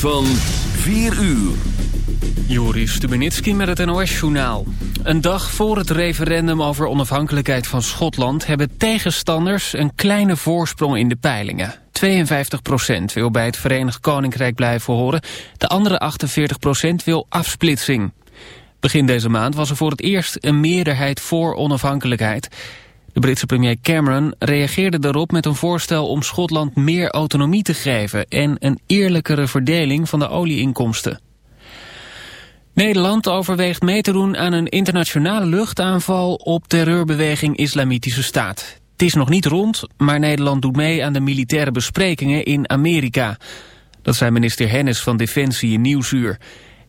van 4 uur. Joris Stubenitski met het NOS-journaal. Een dag voor het referendum over onafhankelijkheid van Schotland... hebben tegenstanders een kleine voorsprong in de peilingen. 52% wil bij het Verenigd Koninkrijk blijven horen. De andere 48% wil afsplitsing. Begin deze maand was er voor het eerst een meerderheid voor onafhankelijkheid. De Britse premier Cameron reageerde daarop met een voorstel om Schotland meer autonomie te geven en een eerlijkere verdeling van de olieinkomsten. Nederland overweegt mee te doen aan een internationale luchtaanval op terreurbeweging Islamitische Staat. Het is nog niet rond, maar Nederland doet mee aan de militaire besprekingen in Amerika. Dat zei minister Hennis van Defensie in Nieuwsuur.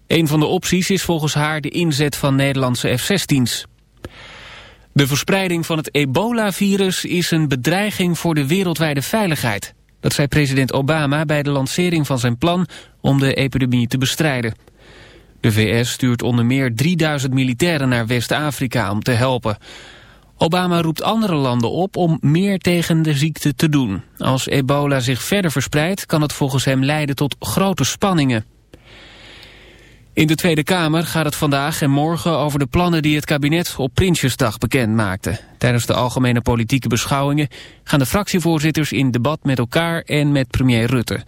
Een van de opties is volgens haar de inzet van Nederlandse F-16's. De verspreiding van het ebola-virus is een bedreiging voor de wereldwijde veiligheid. Dat zei president Obama bij de lancering van zijn plan om de epidemie te bestrijden. De VS stuurt onder meer 3000 militairen naar West-Afrika om te helpen. Obama roept andere landen op om meer tegen de ziekte te doen. Als ebola zich verder verspreidt kan het volgens hem leiden tot grote spanningen. In de Tweede Kamer gaat het vandaag en morgen over de plannen die het kabinet op Prinsjesdag bekend maakte. Tijdens de algemene politieke beschouwingen gaan de fractievoorzitters in debat met elkaar en met premier Rutte.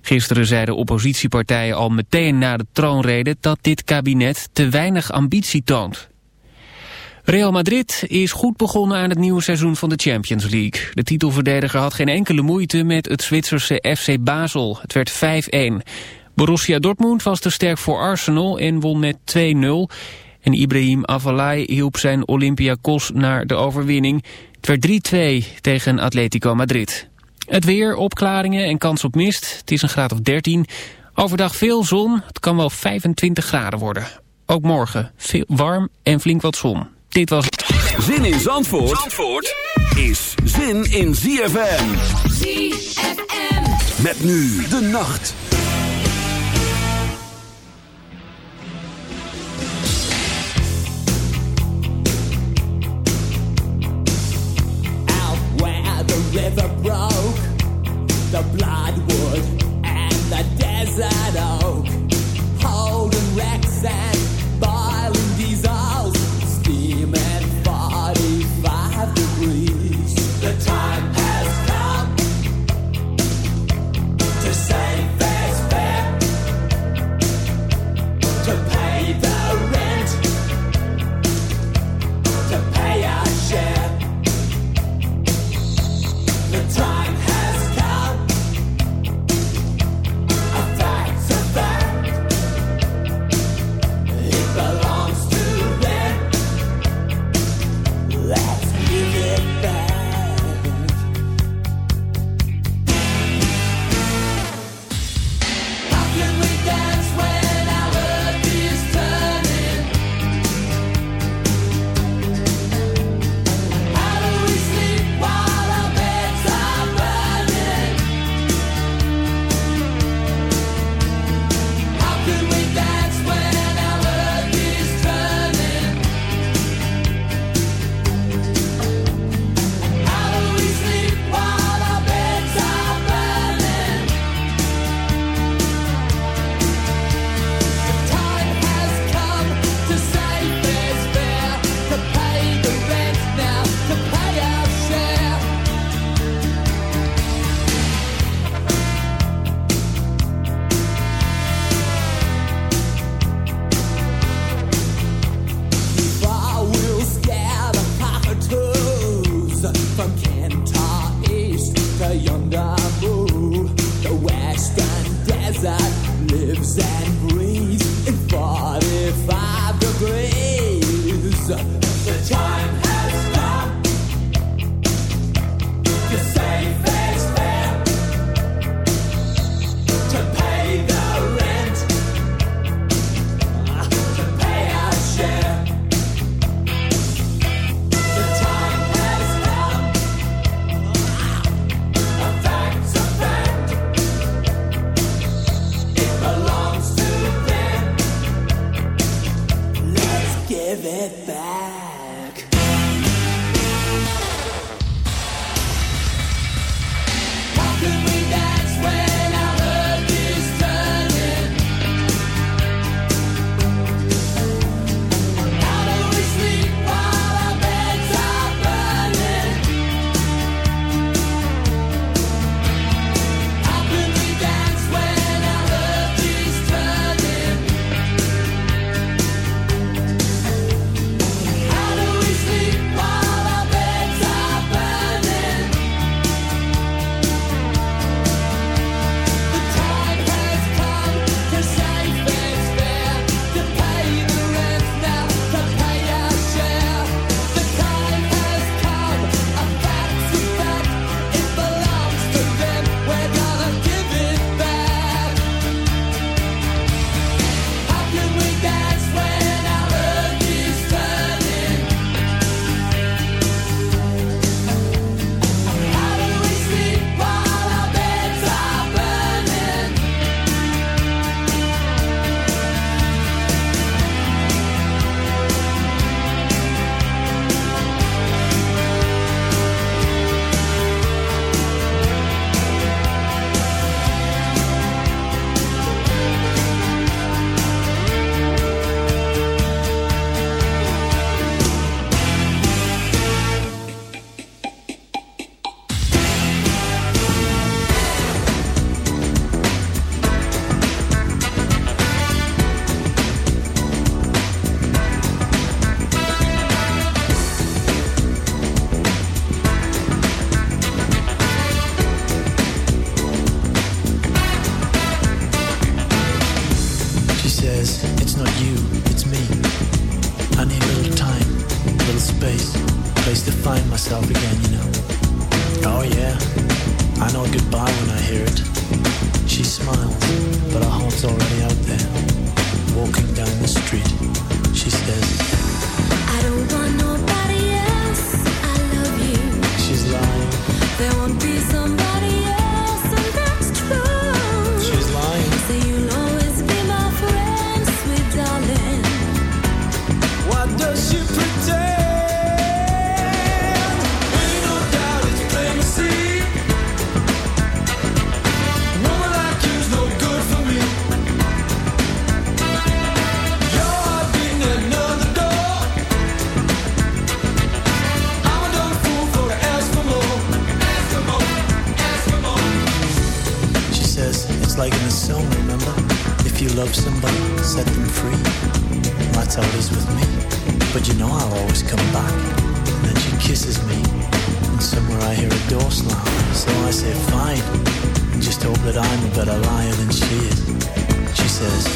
Gisteren zeiden oppositiepartijen al meteen na de troonrede dat dit kabinet te weinig ambitie toont. Real Madrid is goed begonnen aan het nieuwe seizoen van de Champions League. De titelverdediger had geen enkele moeite met het Zwitserse FC Basel. Het werd 5-1. Borussia Dortmund was te sterk voor Arsenal en won met 2-0. En Ibrahim Avalai hielp zijn Olympiakos naar de overwinning. Het werd 3-2 tegen Atletico Madrid. Het weer, opklaringen en kans op mist. Het is een graad of 13. Overdag veel zon. Het kan wel 25 graden worden. Ook morgen veel warm en flink wat zon. Dit was... Zin in Zandvoort, Zandvoort is zin in ZFM. ZFM. Met nu de nacht. The bloodwood and the desert but a lie and then see. She says,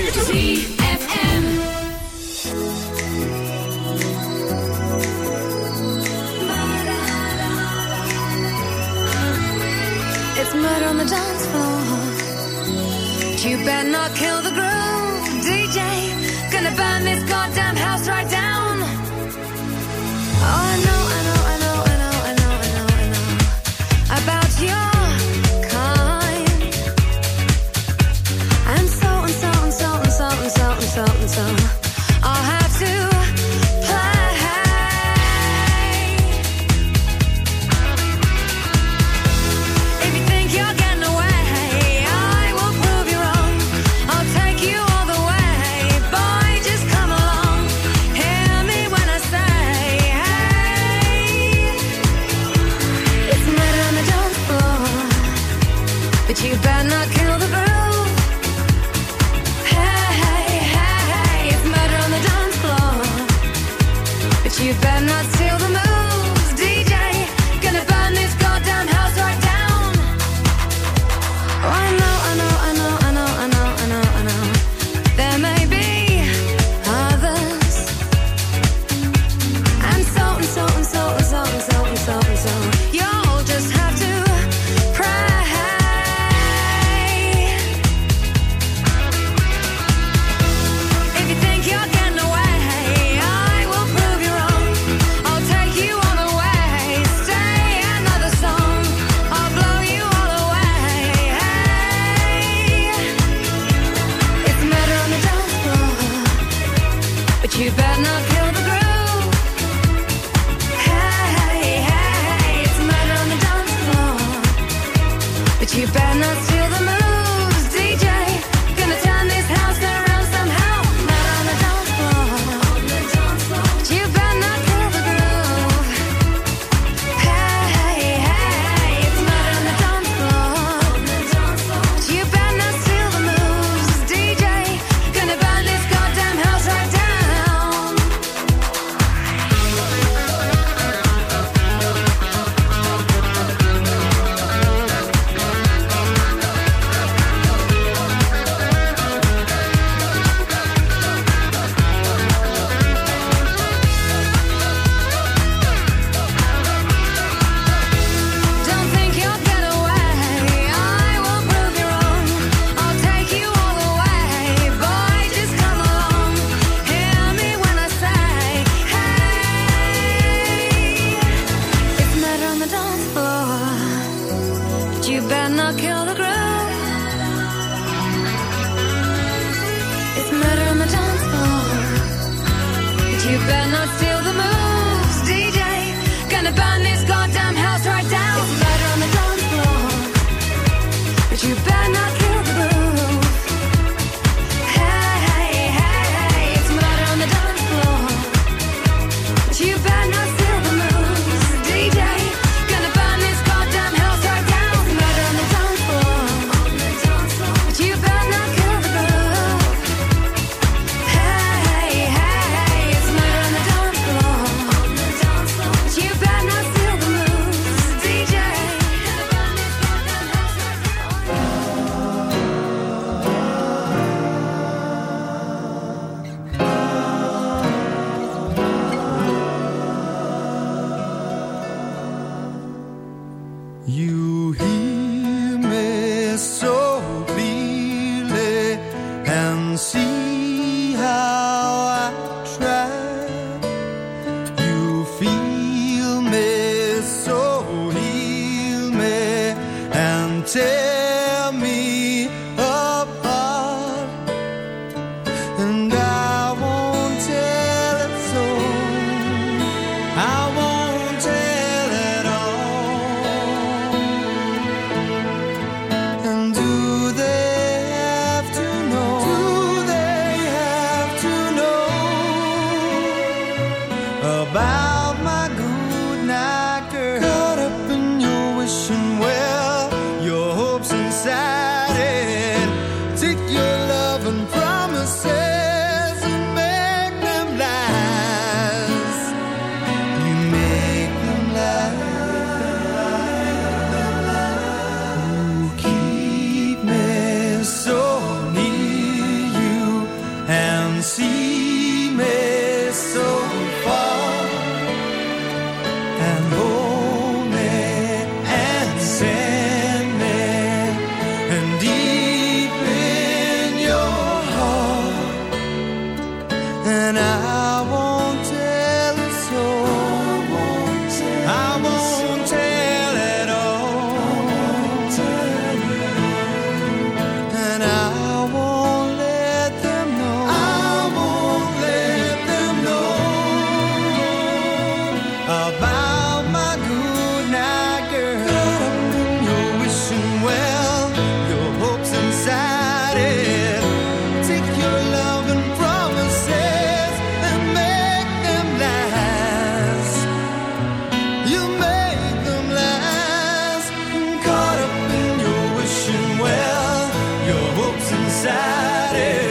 pensar